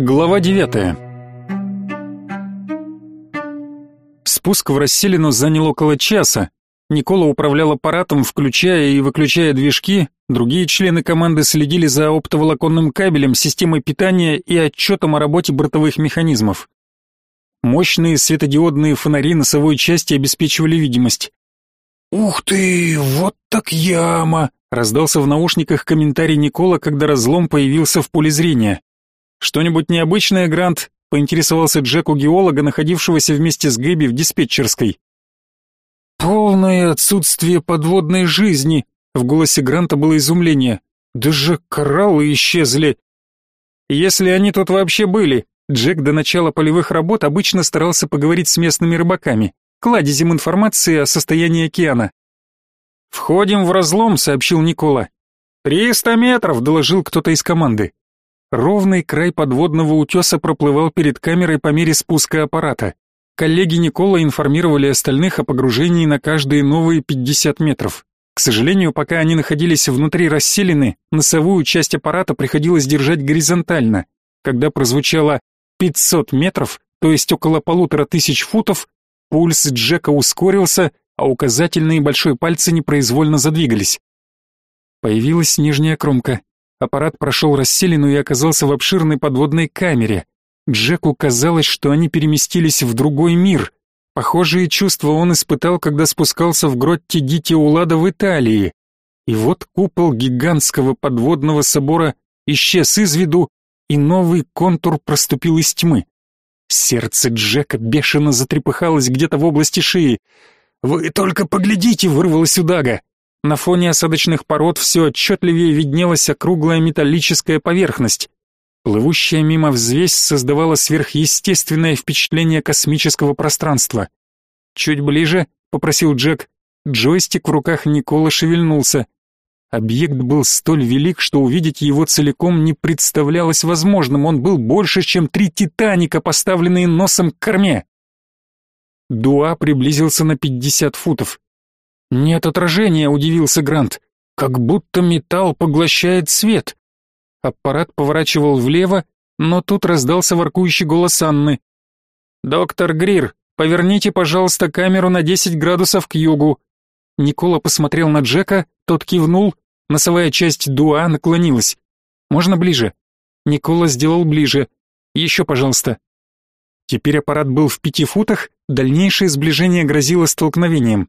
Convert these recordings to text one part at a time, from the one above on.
Глава 9. Спуск в расселину занял около часа. Никола управлял аппаратом, включая и выключая движки, другие члены команды следили за оптоволоконным кабелем, системой питания и отчетом о работе бортовых механизмов. Мощные светодиодные фонари носовой части обеспечивали видимость. «Ух ты, вот так яма!» — раздался в наушниках комментарий Никола, когда разлом появился в поле зрения. «Что-нибудь необычное, Грант?» — поинтересовался Джек у геолога, находившегося вместе с Гэби в диспетчерской. «Полное отсутствие подводной жизни!» — в голосе Гранта было изумление. «Даже кораллы исчезли!» «Если они тут вообще были!» Джек до начала полевых работ обычно старался поговорить с местными рыбаками кладезем информации о состоянии океана. «Входим в разлом», — сообщил Никола. «Триста метров», — доложил кто-то из команды. Ровный край подводного утеса проплывал перед камерой по мере спуска аппарата. Коллеги Никола информировали остальных о погружении на каждые новые 50 метров. К сожалению, пока они находились внутри расселены, носовую часть аппарата приходилось держать горизонтально. Когда прозвучало 500 метров, то есть около полутора тысяч футов, Пульс Джека ускорился, а указательные большой пальцы непроизвольно задвигались. Появилась нижняя кромка. Аппарат прошел расселину и оказался в обширной подводной камере. Джеку казалось, что они переместились в другой мир. Похожие чувства он испытал, когда спускался в гротте Улада в Италии. И вот купол гигантского подводного собора исчез из виду, и новый контур проступил из тьмы. Сердце Джека бешено затрепыхалось где-то в области шеи. «Вы только поглядите!» — вырвалось у Дага. На фоне осадочных пород все отчетливее виднелась округлая металлическая поверхность. Плывущая мимо взвесь создавала сверхъестественное впечатление космического пространства. «Чуть ближе», — попросил Джек. Джойстик в руках Никола шевельнулся. Объект был столь велик, что увидеть его целиком не представлялось возможным. Он был больше, чем три «Титаника», поставленные носом к корме. Дуа приблизился на пятьдесят футов. «Нет отражения», — удивился Грант. «Как будто металл поглощает свет». Аппарат поворачивал влево, но тут раздался воркующий голос Анны. «Доктор Грир, поверните, пожалуйста, камеру на десять градусов к югу. Никола посмотрел на Джека, тот кивнул, носовая часть дуа наклонилась. «Можно ближе?» Никола сделал ближе. «Еще, пожалуйста». Теперь аппарат был в пяти футах, дальнейшее сближение грозило столкновением.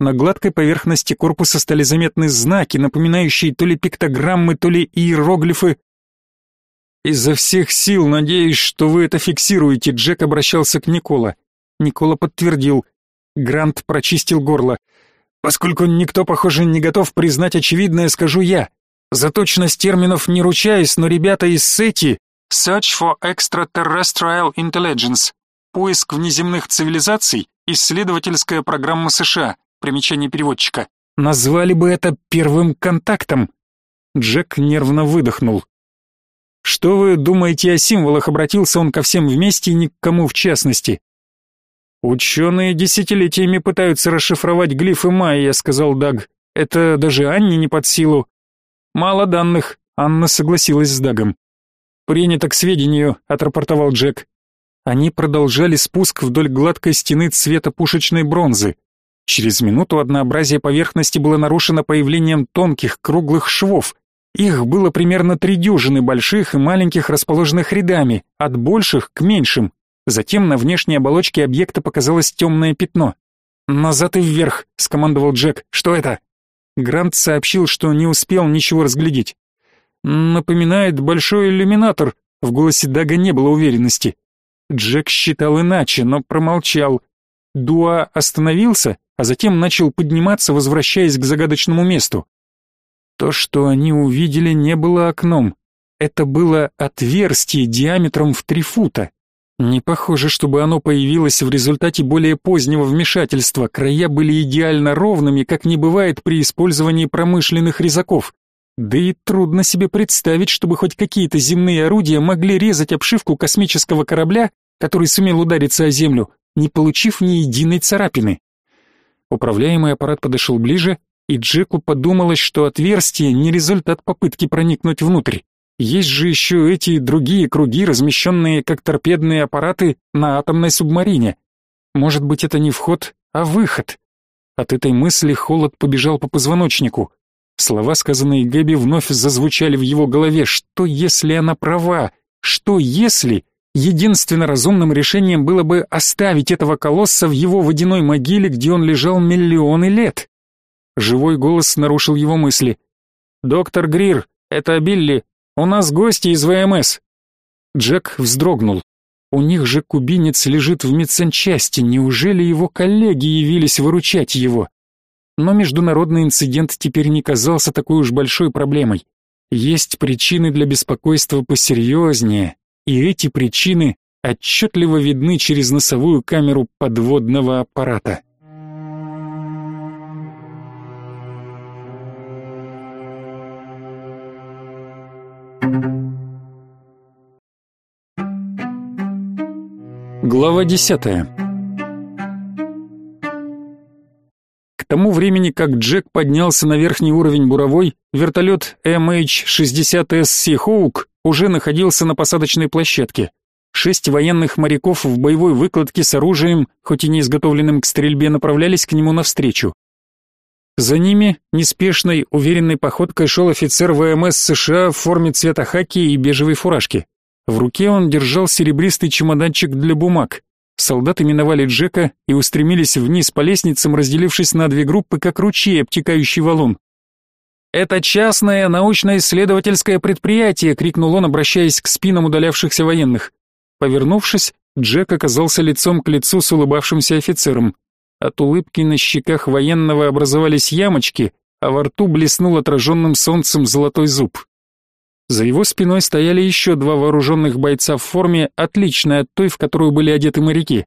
На гладкой поверхности корпуса стали заметны знаки, напоминающие то ли пиктограммы, то ли иероглифы. «Изо всех сил надеюсь, что вы это фиксируете», — Джек обращался к Никола. Никола подтвердил. Грант прочистил горло. Поскольку никто, похоже, не готов признать очевидное, скажу я. За точность терминов не ручаюсь, но ребята из SETI Search for Extraterrestrial Intelligence Поиск внеземных цивилизаций исследовательская программа США. Примечание переводчика. Назвали бы это первым контактом. Джек нервно выдохнул. Что вы думаете о символах, обратился он ко всем вместе и ни к кому в частности. «Ученые десятилетиями пытаются расшифровать глифы майя», — сказал Даг. «Это даже Анне не под силу». «Мало данных», — Анна согласилась с Дагом. «Принято к сведению», — отрапортовал Джек. Они продолжали спуск вдоль гладкой стены цвета пушечной бронзы. Через минуту однообразие поверхности было нарушено появлением тонких круглых швов. Их было примерно три дюжины больших и маленьких, расположенных рядами, от больших к меньшим, Затем на внешней оболочке объекта показалось темное пятно. «Назад и вверх», — скомандовал Джек. «Что это?» Грант сообщил, что не успел ничего разглядеть. «Напоминает большой иллюминатор», — в голосе Дага не было уверенности. Джек считал иначе, но промолчал. Дуа остановился, а затем начал подниматься, возвращаясь к загадочному месту. То, что они увидели, не было окном. Это было отверстие диаметром в три фута. Не похоже, чтобы оно появилось в результате более позднего вмешательства. Края были идеально ровными, как не бывает при использовании промышленных резаков. Да и трудно себе представить, чтобы хоть какие-то земные орудия могли резать обшивку космического корабля, который сумел удариться о Землю, не получив ни единой царапины. Управляемый аппарат подошел ближе, и Джеку подумалось, что отверстие не результат попытки проникнуть внутрь. Есть же еще эти другие круги, размещенные как торпедные аппараты на атомной субмарине. Может быть, это не вход, а выход. От этой мысли холод побежал по позвоночнику. Слова, сказанные Гэби, вновь зазвучали в его голове. Что если она права? Что если единственно разумным решением было бы оставить этого колосса в его водяной могиле, где он лежал миллионы лет? Живой голос нарушил его мысли. «Доктор Грир, это Билли. У нас гости из ВМС». Джек вздрогнул. У них же кубинец лежит в медсанчасти, неужели его коллеги явились выручать его? Но международный инцидент теперь не казался такой уж большой проблемой. Есть причины для беспокойства посерьезнее, и эти причины отчетливо видны через носовую камеру подводного аппарата. Глава десятая. К тому времени, как Джек поднялся на верхний уровень буровой, вертолет MH-60S Seahawk уже находился на посадочной площадке. Шесть военных моряков в боевой выкладке с оружием, хоть и не изготовленным к стрельбе, направлялись к нему навстречу. За ними неспешной, уверенной походкой шел офицер ВМС США в форме цвета хаки и бежевой фуражки. В руке он держал серебристый чемоданчик для бумаг. Солдаты миновали Джека и устремились вниз по лестницам, разделившись на две группы, как ручей, обтекающий валун. «Это частное научно-исследовательское предприятие!» — крикнул он, обращаясь к спинам удалявшихся военных. Повернувшись, Джек оказался лицом к лицу с улыбавшимся офицером. От улыбки на щеках военного образовались ямочки, а во рту блеснул отраженным солнцем золотой зуб. За его спиной стояли еще два вооруженных бойца в форме, отличной от той, в которую были одеты моряки.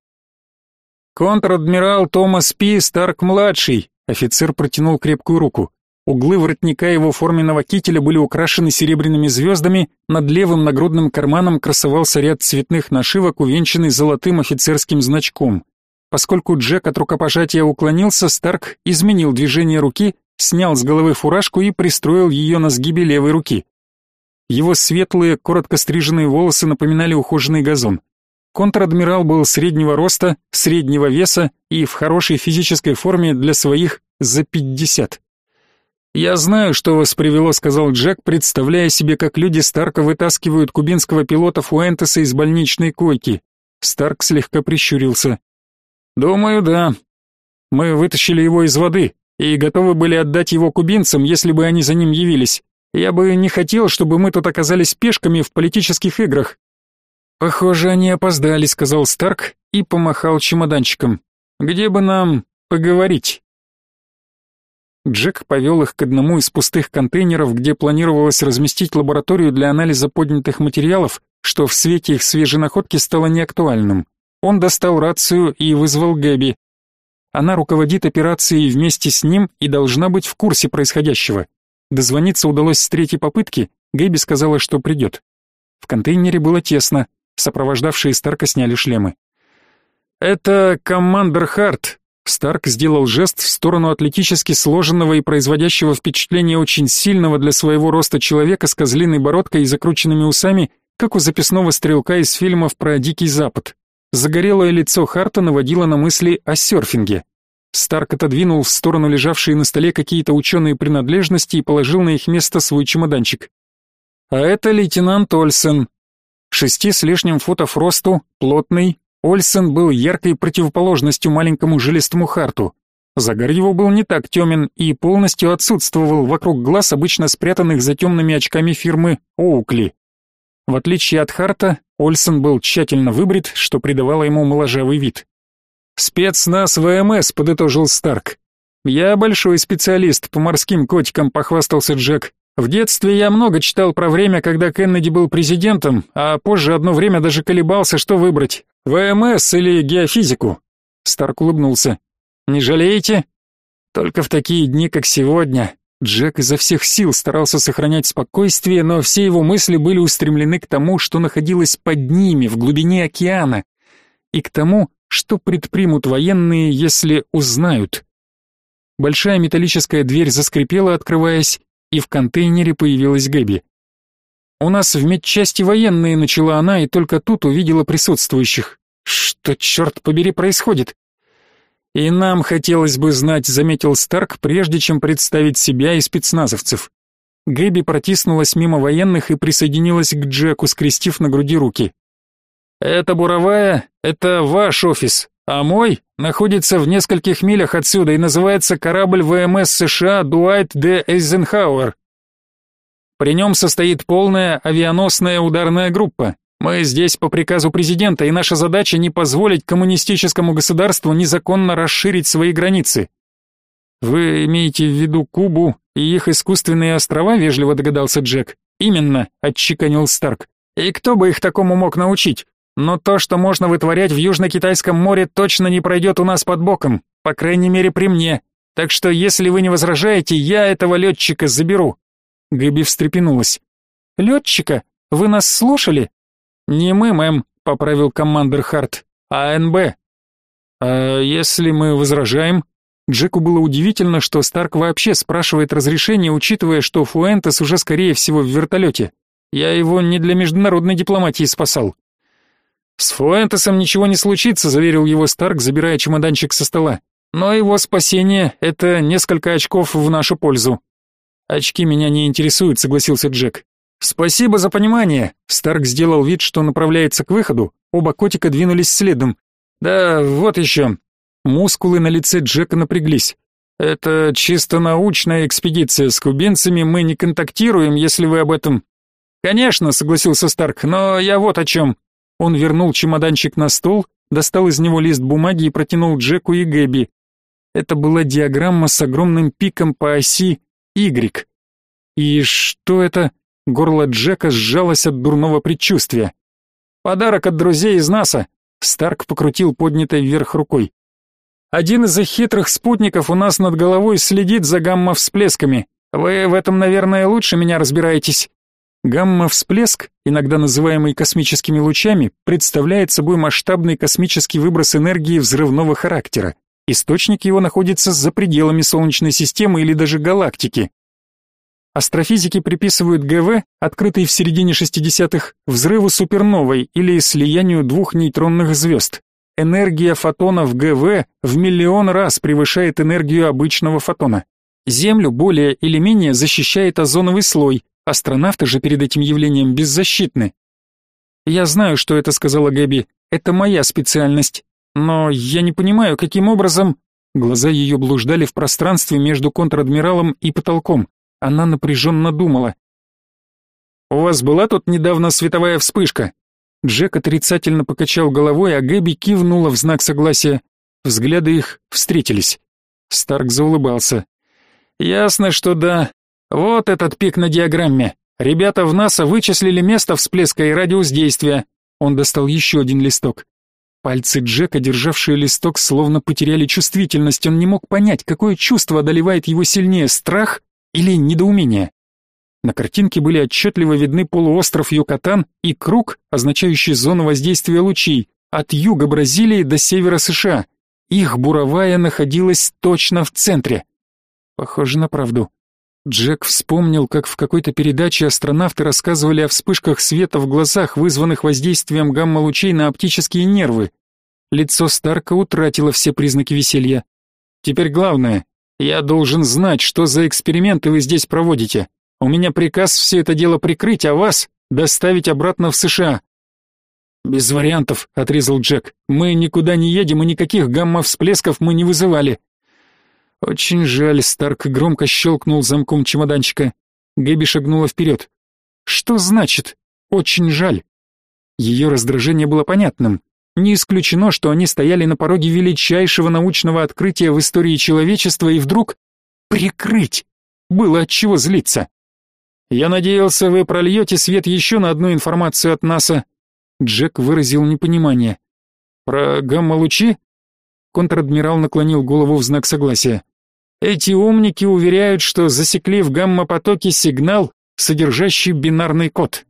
«Контр-адмирал Томас Пи Старк-младший», офицер протянул крепкую руку. Углы воротника его форменного кителя были украшены серебряными звездами, над левым нагрудным карманом красовался ряд цветных нашивок, увенчанный золотым офицерским значком. Поскольку Джек от рукопожатия уклонился, Старк изменил движение руки, снял с головы фуражку и пристроил ее на сгибе левой руки. Его светлые, коротко стриженные волосы напоминали ухоженный газон. Контр-адмирал был среднего роста, среднего веса и в хорошей физической форме для своих за пятьдесят. «Я знаю, что вас привело», — сказал Джек, представляя себе, как люди Старка вытаскивают кубинского пилота Фуэнтеса из больничной койки. Старк слегка прищурился. «Думаю, да. Мы вытащили его из воды и готовы были отдать его кубинцам, если бы они за ним явились. Я бы не хотел, чтобы мы тут оказались пешками в политических играх. Похоже, они опоздали, сказал Старк и помахал чемоданчиком. Где бы нам поговорить? Джек повел их к одному из пустых контейнеров, где планировалось разместить лабораторию для анализа поднятых материалов, что в свете их свежей находки стало неактуальным. Он достал рацию и вызвал Гэби. Она руководит операцией вместе с ним и должна быть в курсе происходящего. Дозвониться удалось с третьей попытки, Гэби сказала, что придет. В контейнере было тесно, сопровождавшие Старка сняли шлемы. «Это командор Харт», Старк сделал жест в сторону атлетически сложенного и производящего впечатление очень сильного для своего роста человека с козлиной бородкой и закрученными усами, как у записного стрелка из фильмов про Дикий Запад. Загорелое лицо Харта наводило на мысли о серфинге. Старк отодвинул в сторону лежавшие на столе какие-то ученые принадлежности и положил на их место свой чемоданчик. А это лейтенант Ольсен. Шести с лишним футов росту, плотный. Ольсен был яркой противоположностью маленькому жилистому Харту. Загар его был не так темен и полностью отсутствовал вокруг глаз, обычно спрятанных за темными очками фирмы Оукли. В отличие от Харта, Ольсен был тщательно выбрит, что придавало ему моложавый вид. «Спецназ ВМС», — подытожил Старк. «Я большой специалист по морским котикам», — похвастался Джек. «В детстве я много читал про время, когда Кеннеди был президентом, а позже одно время даже колебался, что выбрать, ВМС или геофизику». Старк улыбнулся. «Не жалеете?» «Только в такие дни, как сегодня». Джек изо всех сил старался сохранять спокойствие, но все его мысли были устремлены к тому, что находилось под ними, в глубине океана, и к тому, что предпримут военные, если узнают? Большая металлическая дверь заскрипела, открываясь, и в контейнере появилась Гэби. У нас в медчасти военные, начала она и только тут увидела присутствующих. Что, черт побери, происходит? И нам хотелось бы знать, заметил Старк, прежде чем представить себя и спецназовцев. Гэби протиснулась мимо военных и присоединилась к Джеку, скрестив на груди руки. «Это буровая, это ваш офис, а мой находится в нескольких милях отсюда и называется корабль ВМС США Дуайт Д. Эйзенхауэр. При нем состоит полная авианосная ударная группа. Мы здесь по приказу президента, и наша задача не позволить коммунистическому государству незаконно расширить свои границы. Вы имеете в виду Кубу и их искусственные острова, вежливо догадался Джек. Именно, отчеканил Старк. И кто бы их такому мог научить? Но то, что можно вытворять в Южно-Китайском море, точно не пройдет у нас под боком, по крайней мере при мне. Так что, если вы не возражаете, я этого летчика заберу. Гэби встрепенулась. «Летчика? Вы нас слушали?» «Не мы, мэм», — поправил командир Харт, — «а НБ». «А если мы возражаем?» Джеку было удивительно, что Старк вообще спрашивает разрешение, учитывая, что Фуэнтес уже скорее всего в вертолете. Я его не для международной дипломатии спасал. «С Фуэнтесом ничего не случится», — заверил его Старк, забирая чемоданчик со стола. «Но его спасение — это несколько очков в нашу пользу. «Очки меня не интересуют», — согласился Джек. «Спасибо за понимание!» Старк сделал вид, что направляется к выходу. Оба котика двинулись следом. «Да, вот еще». Мускулы на лице Джека напряглись. «Это чисто научная экспедиция. С кубинцами мы не контактируем, если вы об этом...» «Конечно», — согласился Старк, — «но я вот о чем». Он вернул чемоданчик на стол, достал из него лист бумаги и протянул Джеку и Гэби. Это была диаграмма с огромным пиком по оси Y. И что это? Горло Джека сжалось от дурного предчувствия. Подарок от друзей из НАСА. Старк покрутил поднятой вверх рукой. Один из их хитрых спутников у нас над головой следит за гамма-всплесками. Вы в этом, наверное, лучше меня разбираетесь. Гамма-всплеск, иногда называемый космическими лучами, представляет собой масштабный космический выброс энергии взрывного характера. Источник его находится за пределами Солнечной системы или даже галактики. Астрофизики приписывают ГВ, открытый в середине 60-х, взрыву суперновой или слиянию двух нейтронных звезд. Энергия фотона в ГВ в миллион раз превышает энергию обычного фотона. Землю более или менее защищает озоновый слой, астронавты же перед этим явлением беззащитны. «Я знаю, что это», — сказала Гэби, — «это моя специальность. Но я не понимаю, каким образом...» Глаза ее блуждали в пространстве между контр-адмиралом и потолком. Она напряженно думала. «У вас была тут недавно световая вспышка?» Джек отрицательно покачал головой, а Гэби кивнула в знак согласия. Взгляды их встретились. Старк заулыбался. «Ясно, что да. Вот этот пик на диаграмме. Ребята в НАСА вычислили место всплеска и радиус действия». Он достал еще один листок. Пальцы Джека, державшие листок, словно потеряли чувствительность. Он не мог понять, какое чувство одолевает его сильнее, страх или недоумение. На картинке были отчетливо видны полуостров Юкатан и круг, означающий зону воздействия лучей, от юга Бразилии до севера США. Их буровая находилась точно в центре. Похоже на правду. Джек вспомнил, как в какой-то передаче астронавты рассказывали о вспышках света в глазах, вызванных воздействием гамма-лучей на оптические нервы. Лицо Старка утратило все признаки веселья. Теперь главное, я должен знать, что за эксперименты вы здесь проводите. У меня приказ все это дело прикрыть, а вас доставить обратно в США. Без вариантов, отрезал Джек. Мы никуда не едем и никаких гамма-всплесков мы не вызывали. Очень жаль, Старк громко щелкнул замком чемоданчика. Гэби шагнула вперед. Что значит «очень жаль»? Ее раздражение было понятным. Не исключено, что они стояли на пороге величайшего научного открытия в истории человечества и вдруг прикрыть. Было от чего злиться. Я надеялся, вы прольете свет еще на одну информацию от НАСА. Джек выразил непонимание. Про гамма-лучи? Контр-адмирал наклонил голову в знак согласия. Эти умники уверяют, что засекли в гамма-потоке сигнал, содержащий бинарный код.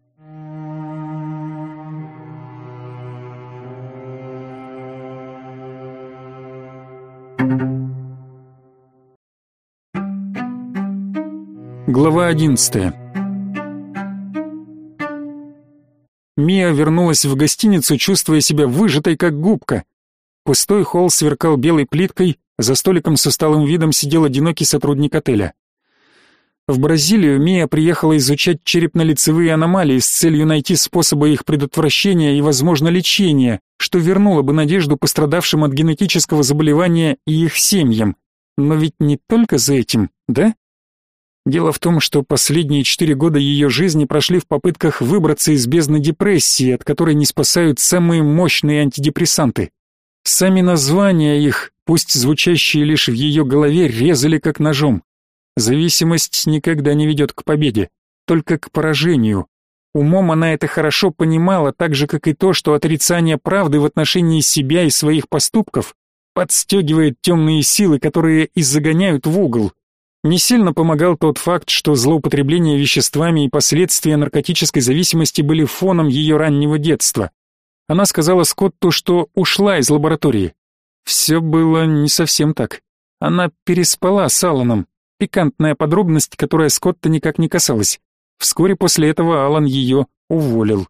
Глава одиннадцатая Мия вернулась в гостиницу, чувствуя себя выжатой как губка. Пустой холл сверкал белой плиткой, за столиком с усталым видом сидел одинокий сотрудник отеля. В Бразилию Мия приехала изучать черепно-лицевые аномалии с целью найти способы их предотвращения и, возможно, лечения, что вернуло бы надежду пострадавшим от генетического заболевания и их семьям. Но ведь не только за этим, да? Дело в том, что последние четыре года ее жизни прошли в попытках выбраться из бездны депрессии, от которой не спасают самые мощные антидепрессанты. Сами названия их, пусть звучащие лишь в ее голове, резали как ножом. Зависимость никогда не ведет к победе, только к поражению. Умом она это хорошо понимала, так же, как и то, что отрицание правды в отношении себя и своих поступков подстегивает темные силы, которые и загоняют в угол. Не сильно помогал тот факт, что злоупотребление веществами и последствия наркотической зависимости были фоном ее раннего детства. Она сказала Скотту, что ушла из лаборатории. Все было не совсем так. Она переспала с Алланом, Пикантная подробность, которая Скотта никак не касалась. Вскоре после этого Алан ее уволил.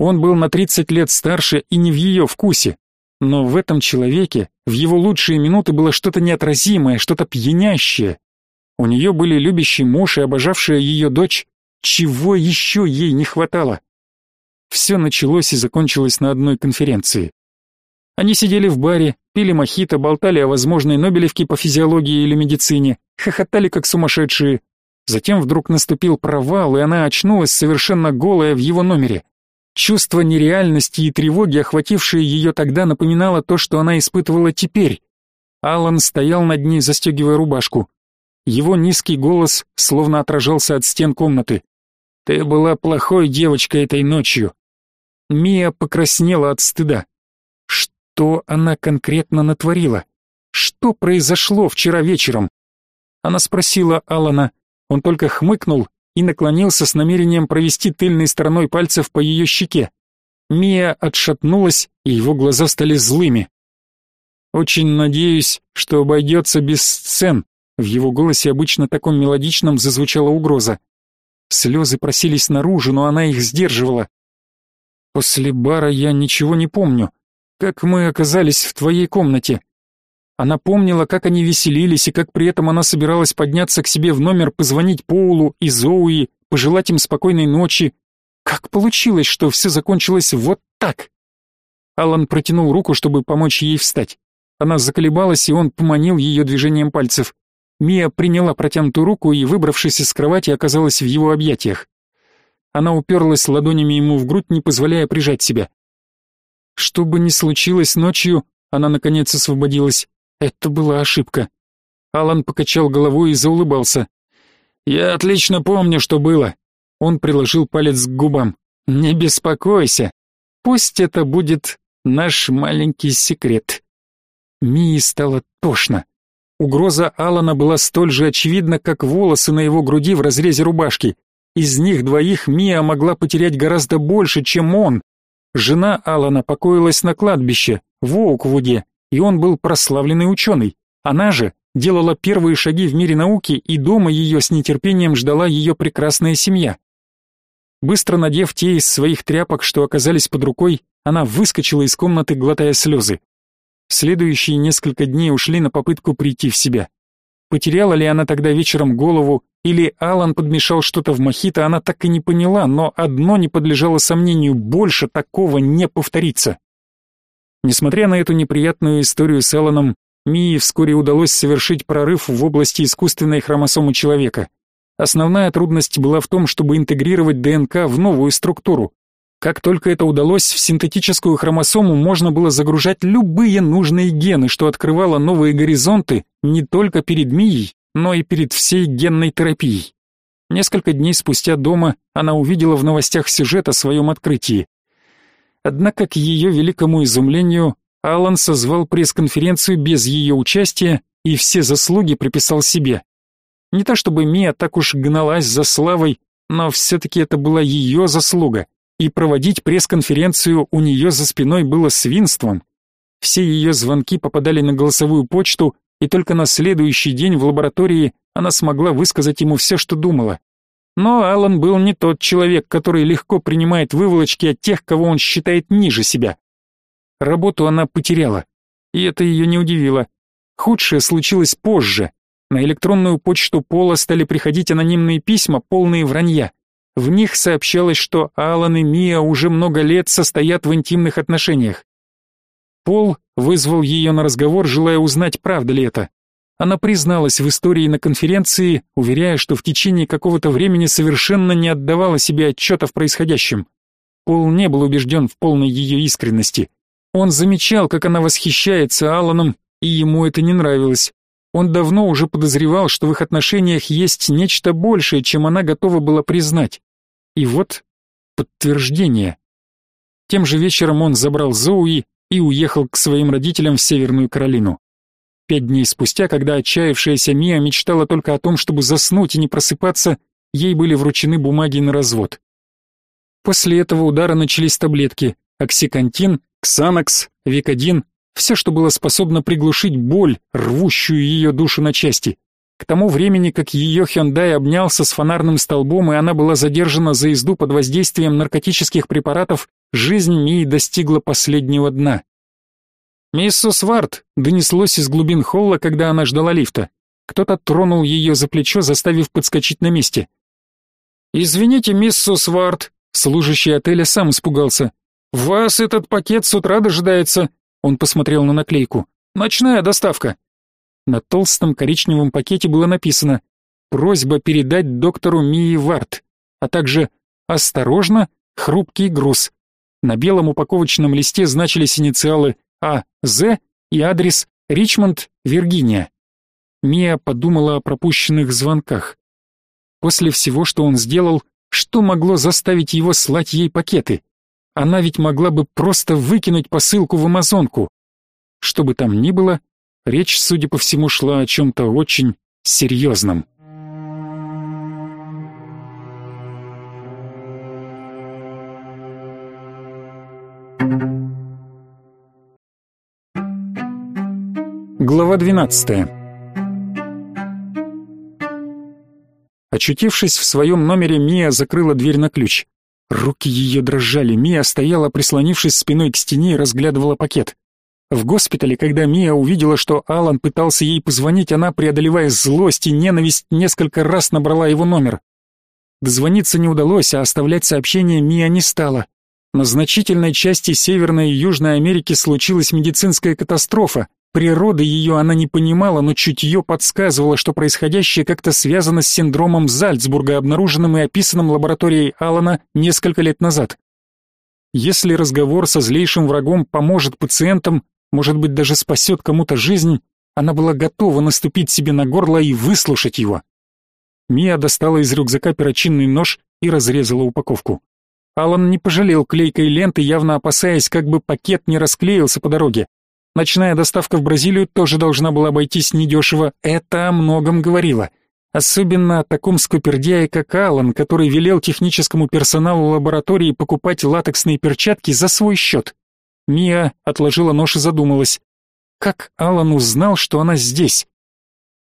Он был на 30 лет старше и не в ее вкусе. Но в этом человеке, в его лучшие минуты было что-то неотразимое, что-то пьянящее. У нее были любящий муж и обожавшая ее дочь. Чего еще ей не хватало? Все началось и закончилось на одной конференции. Они сидели в баре, пили мохито, болтали о возможной Нобелевке по физиологии или медицине, хохотали как сумасшедшие. Затем вдруг наступил провал, и она очнулась совершенно голая в его номере. Чувство нереальности и тревоги, охватившее ее тогда, напоминало то, что она испытывала теперь. Алан стоял над ней, застегивая рубашку. Его низкий голос словно отражался от стен комнаты. «Ты была плохой девочкой этой ночью». Мия покраснела от стыда. Что она конкретно натворила? Что произошло вчера вечером? Она спросила Алана. Он только хмыкнул и наклонился с намерением провести тыльной стороной пальцев по ее щеке. Мия отшатнулась, и его глаза стали злыми. «Очень надеюсь, что обойдется без сцен», в его голосе, обычно таком мелодичном, зазвучала угроза. Слезы просились наружу, но она их сдерживала. «После бара я ничего не помню. Как мы оказались в твоей комнате? Она помнила, как они веселились и как при этом она собиралась подняться к себе в номер, позвонить Поулу и Зоуи, пожелать им спокойной ночи. Как получилось, что все закончилось вот так? Алан протянул руку, чтобы помочь ей встать. Она заколебалась, и он поманил ее движением пальцев. Мия приняла протянутую руку и, выбравшись из кровати, оказалась в его объятиях. Она уперлась ладонями ему в грудь, не позволяя прижать себя. Что бы ни случилось ночью, она наконец освободилась. Это была ошибка. Алан покачал головой и заулыбался. Я отлично помню, что было. Он приложил палец к губам. Не беспокойся. Пусть это будет наш маленький секрет. Мии стало тошно. Угроза Алана была столь же очевидна, как волосы на его груди в разрезе рубашки. Из них двоих Мия могла потерять гораздо больше, чем он, Жена Алана покоилась на кладбище, в Оуквуде, и он был прославленный ученый. Она же делала первые шаги в мире науки, и дома ее с нетерпением ждала ее прекрасная семья. Быстро надев те из своих тряпок, что оказались под рукой, она выскочила из комнаты, глотая слезы. Следующие несколько дней ушли на попытку прийти в себя. Потеряла ли она тогда вечером голову, или Алан подмешал что-то в мохито, она так и не поняла, но одно не подлежало сомнению, больше такого не повторится. Несмотря на эту неприятную историю с Аланом, Мии вскоре удалось совершить прорыв в области искусственной хромосомы человека. Основная трудность была в том, чтобы интегрировать ДНК в новую структуру. Как только это удалось, в синтетическую хромосому можно было загружать любые нужные гены, что открывало новые горизонты не только перед Мией, но и перед всей генной терапией. Несколько дней спустя дома она увидела в новостях сюжет о своем открытии. Однако, к ее великому изумлению, Алан созвал пресс-конференцию без ее участия и все заслуги приписал себе. Не то чтобы Мия так уж гналась за славой, но все-таки это была ее заслуга, и проводить пресс-конференцию у нее за спиной было свинством. Все ее звонки попадали на голосовую почту, и только на следующий день в лаборатории она смогла высказать ему все, что думала. Но Алан был не тот человек, который легко принимает выволочки от тех, кого он считает ниже себя. Работу она потеряла, и это ее не удивило. Худшее случилось позже. На электронную почту Пола стали приходить анонимные письма, полные вранья. В них сообщалось, что Алан и Мия уже много лет состоят в интимных отношениях. Пол вызвал ее на разговор, желая узнать, правда ли это. Она призналась в истории на конференции, уверяя, что в течение какого-то времени совершенно не отдавала себе отчета в происходящем. Пол не был убежден в полной ее искренности. Он замечал, как она восхищается Алланом, и ему это не нравилось. Он давно уже подозревал, что в их отношениях есть нечто большее, чем она готова была признать. И вот подтверждение. Тем же вечером он забрал Зоуи и уехал к своим родителям в Северную Каролину. Пять дней спустя, когда отчаявшаяся Мия мечтала только о том, чтобы заснуть и не просыпаться, ей были вручены бумаги на развод. После этого удара начались таблетки оксикантин, ксанакс, викодин, все, что было способно приглушить боль, рвущую ее душу на части. К тому времени, как ее Hyundai обнялся с фонарным столбом, и она была задержана за езду под воздействием наркотических препаратов, жизнь Мии достигла последнего дна. «Миссус Варт!» — донеслось из глубин холла, когда она ждала лифта. Кто-то тронул ее за плечо, заставив подскочить на месте. «Извините, миссус Варт!» — служащий отеля сам испугался. «Вас этот пакет с утра дожидается!» Он посмотрел на наклейку. «Ночная доставка!» На толстом коричневом пакете было написано «Просьба передать доктору Мии Варт», а также «Осторожно, хрупкий груз». На белом упаковочном листе значились инициалы А.З. и адрес Ричмонд, Виргиния. Мия подумала о пропущенных звонках. После всего, что он сделал, что могло заставить его слать ей пакеты? Она ведь могла бы просто выкинуть посылку в Амазонку. Что бы там ни было, Речь, судя по всему, шла о чем-то очень серьезном. Глава 12. Очутившись в своем номере, Мия закрыла дверь на ключ. Руки ее дрожали, Мия стояла, прислонившись спиной к стене и разглядывала пакет. В госпитале, когда Мия увидела, что Алан пытался ей позвонить, она, преодолевая злость и ненависть, несколько раз набрала его номер. Дозвониться не удалось, а оставлять сообщение Мия не стала. На значительной части Северной и Южной Америки случилась медицинская катастрофа. Природы ее она не понимала, но чутье подсказывало, что происходящее как-то связано с синдромом Зальцбурга, обнаруженным и описанным лабораторией Алана несколько лет назад. Если разговор со злейшим врагом поможет пациентам, может быть, даже спасет кому-то жизнь, она была готова наступить себе на горло и выслушать его. Мия достала из рюкзака перочинный нож и разрезала упаковку. Алан не пожалел клейкой ленты, явно опасаясь, как бы пакет не расклеился по дороге. Ночная доставка в Бразилию тоже должна была обойтись недешево, это о многом говорило. Особенно о таком скупердяе, как Алан, который велел техническому персоналу лаборатории покупать латексные перчатки за свой счет. Мия отложила нож и задумалась. Как Алан узнал, что она здесь?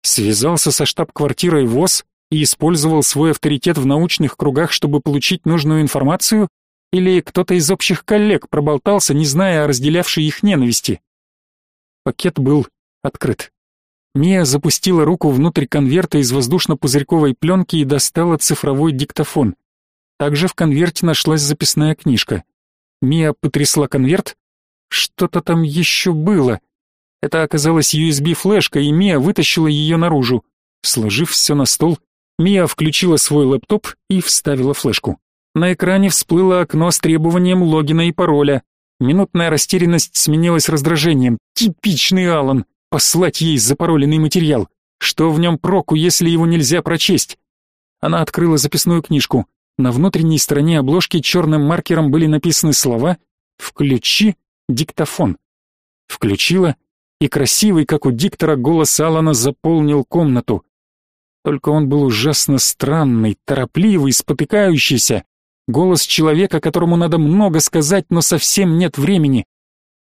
Связался со штаб-квартирой ВОЗ и использовал свой авторитет в научных кругах, чтобы получить нужную информацию? Или кто-то из общих коллег проболтался, не зная о разделявшей их ненависти? Пакет был открыт. Мия запустила руку внутрь конверта из воздушно-пузырьковой пленки и достала цифровой диктофон. Также в конверте нашлась записная книжка. Мия потрясла конверт, что-то там еще было. Это оказалась USB-флешка, и Мия вытащила ее наружу. Сложив все на стол, Мия включила свой лэптоп и вставила флешку. На экране всплыло окно с требованием логина и пароля. Минутная растерянность сменилась раздражением. Типичный Алан. Послать ей запароленный материал. Что в нем проку, если его нельзя прочесть? Она открыла записную книжку. На внутренней стороне обложки черным маркером были написаны слова «Включи диктофон. Включила, и красивый, как у диктора, голос Алана заполнил комнату. Только он был ужасно странный, торопливый, спотыкающийся. Голос человека, которому надо много сказать, но совсем нет времени.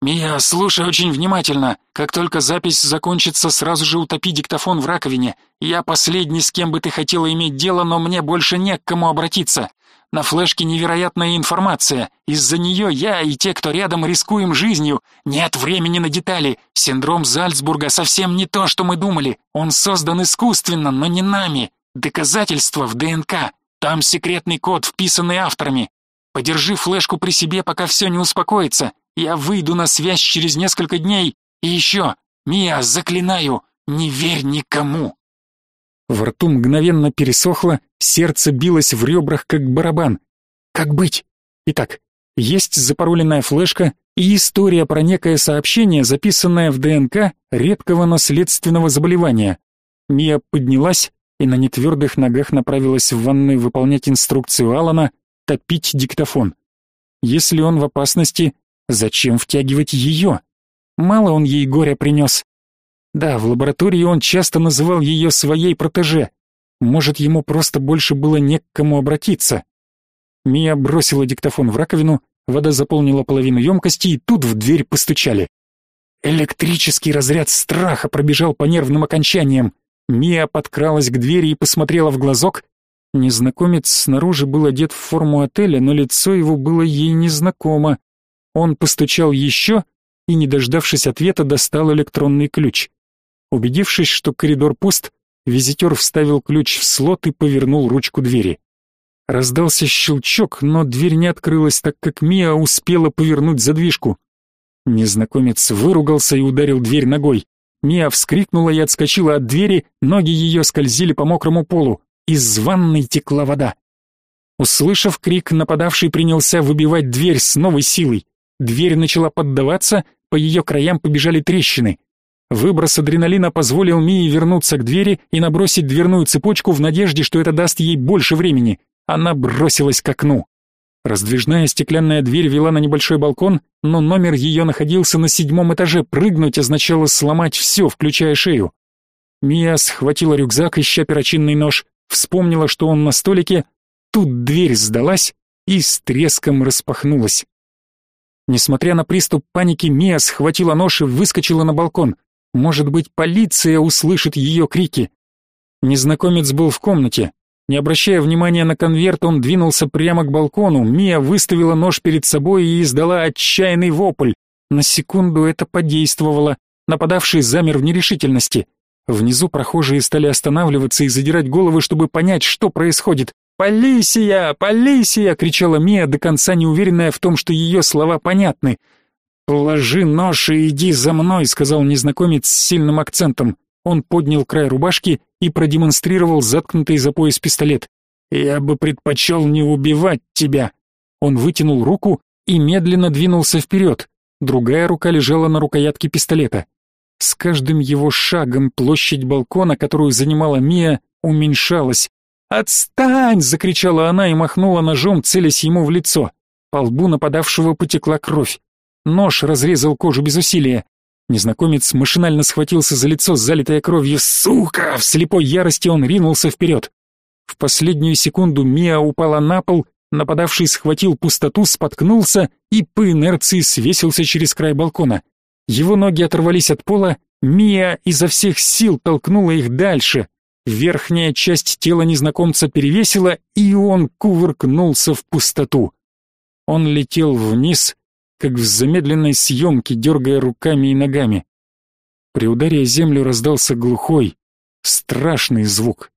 «Мия, слушай очень внимательно. Как только запись закончится, сразу же утопи диктофон в раковине. Я последний, с кем бы ты хотела иметь дело, но мне больше не к кому обратиться. На флешке невероятная информация. Из-за нее я и те, кто рядом, рискуем жизнью. Нет времени на детали. Синдром Зальцбурга совсем не то, что мы думали. Он создан искусственно, но не нами. Доказательства в ДНК. Там секретный код, вписанный авторами. Подержи флешку при себе, пока все не успокоится. Я выйду на связь через несколько дней. И еще, Мия, заклинаю, не верь никому. В рту мгновенно пересохло, сердце билось в ребрах, как барабан. Как быть? Итак, есть запароленная флешка и история про некое сообщение, записанное в ДНК редкого наследственного заболевания. Мия поднялась и на нетвердых ногах направилась в ванную выполнять инструкцию Алана топить диктофон. Если он в опасности, Зачем втягивать ее? Мало он ей горя принес. Да, в лаборатории он часто называл ее своей протеже. Может, ему просто больше было не к кому обратиться. Мия бросила диктофон в раковину, вода заполнила половину емкости, и тут в дверь постучали. Электрический разряд страха пробежал по нервным окончаниям. Мия подкралась к двери и посмотрела в глазок. Незнакомец снаружи был одет в форму отеля, но лицо его было ей незнакомо. Он постучал еще и, не дождавшись ответа, достал электронный ключ. Убедившись, что коридор пуст, визитер вставил ключ в слот и повернул ручку двери. Раздался щелчок, но дверь не открылась, так как Мия успела повернуть задвижку. Незнакомец выругался и ударил дверь ногой. Мия вскрикнула и отскочила от двери, ноги ее скользили по мокрому полу. Из ванной текла вода. Услышав крик, нападавший принялся выбивать дверь с новой силой. Дверь начала поддаваться, по ее краям побежали трещины. Выброс адреналина позволил Мии вернуться к двери и набросить дверную цепочку в надежде, что это даст ей больше времени. Она бросилась к окну. Раздвижная стеклянная дверь вела на небольшой балкон, но номер ее находился на седьмом этаже. Прыгнуть означало сломать все, включая шею. Мия схватила рюкзак, ища перочинный нож, вспомнила, что он на столике. Тут дверь сдалась и с треском распахнулась. Несмотря на приступ паники, Мия схватила нож и выскочила на балкон. Может быть, полиция услышит ее крики. Незнакомец был в комнате. Не обращая внимания на конверт, он двинулся прямо к балкону. Мия выставила нож перед собой и издала отчаянный вопль. На секунду это подействовало. Нападавший замер в нерешительности. Внизу прохожие стали останавливаться и задирать головы, чтобы понять, что происходит. «Полисия! Полисия!» — кричала Мия, до конца неуверенная в том, что ее слова понятны. «Положи нож и иди за мной», — сказал незнакомец с сильным акцентом. Он поднял край рубашки и продемонстрировал заткнутый за пояс пистолет. «Я бы предпочел не убивать тебя». Он вытянул руку и медленно двинулся вперед. Другая рука лежала на рукоятке пистолета. С каждым его шагом площадь балкона, которую занимала Мия, уменьшалась. «Отстань!» — закричала она и махнула ножом, целясь ему в лицо. По лбу нападавшего потекла кровь. Нож разрезал кожу без усилия. Незнакомец машинально схватился за лицо, залитое кровью. «Сука!» В слепой ярости он ринулся вперед. В последнюю секунду Мия упала на пол, нападавший схватил пустоту, споткнулся и по инерции свесился через край балкона. Его ноги оторвались от пола, Мия изо всех сил толкнула их дальше, Верхняя часть тела незнакомца перевесила, и он кувыркнулся в пустоту. Он летел вниз, как в замедленной съемке, дергая руками и ногами. При ударе о землю раздался глухой, страшный звук.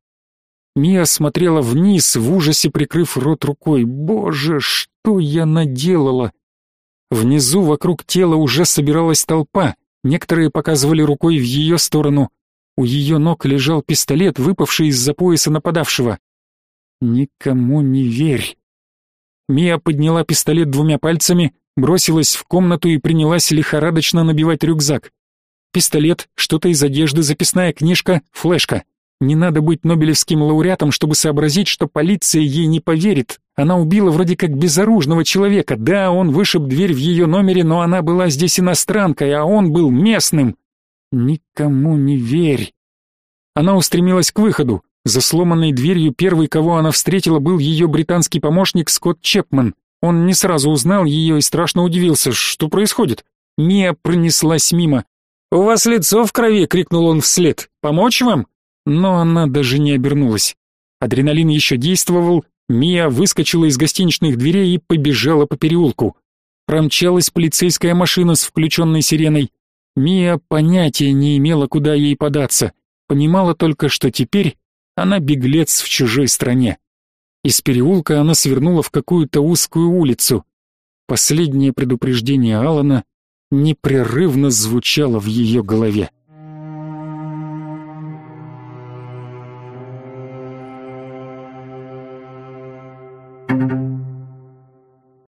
Мия смотрела вниз, в ужасе прикрыв рот рукой. «Боже, что я наделала!» Внизу вокруг тела уже собиралась толпа. Некоторые показывали рукой в ее сторону, у ее ног лежал пистолет, выпавший из-за пояса нападавшего. «Никому не верь!» Мия подняла пистолет двумя пальцами, бросилась в комнату и принялась лихорадочно набивать рюкзак. Пистолет, что-то из одежды, записная книжка, флешка. Не надо быть нобелевским лауреатом, чтобы сообразить, что полиция ей не поверит. Она убила вроде как безоружного человека. Да, он вышиб дверь в ее номере, но она была здесь иностранкой, а он был местным. Никому не верь. Она устремилась к выходу. За сломанной дверью первый, кого она встретила, был ее британский помощник Скотт Чепман. Он не сразу узнал ее и страшно удивился, что происходит. Мия пронеслась мимо. «У вас лицо в крови!» — крикнул он вслед. «Помочь вам?» Но она даже не обернулась. Адреналин еще действовал, Мия выскочила из гостиничных дверей и побежала по переулку. Промчалась полицейская машина с включенной сиреной. Мия понятия не имела, куда ей податься. Понимала только, что теперь она беглец в чужой стране. Из переулка она свернула в какую-то узкую улицу. Последнее предупреждение Алана непрерывно звучало в ее голове.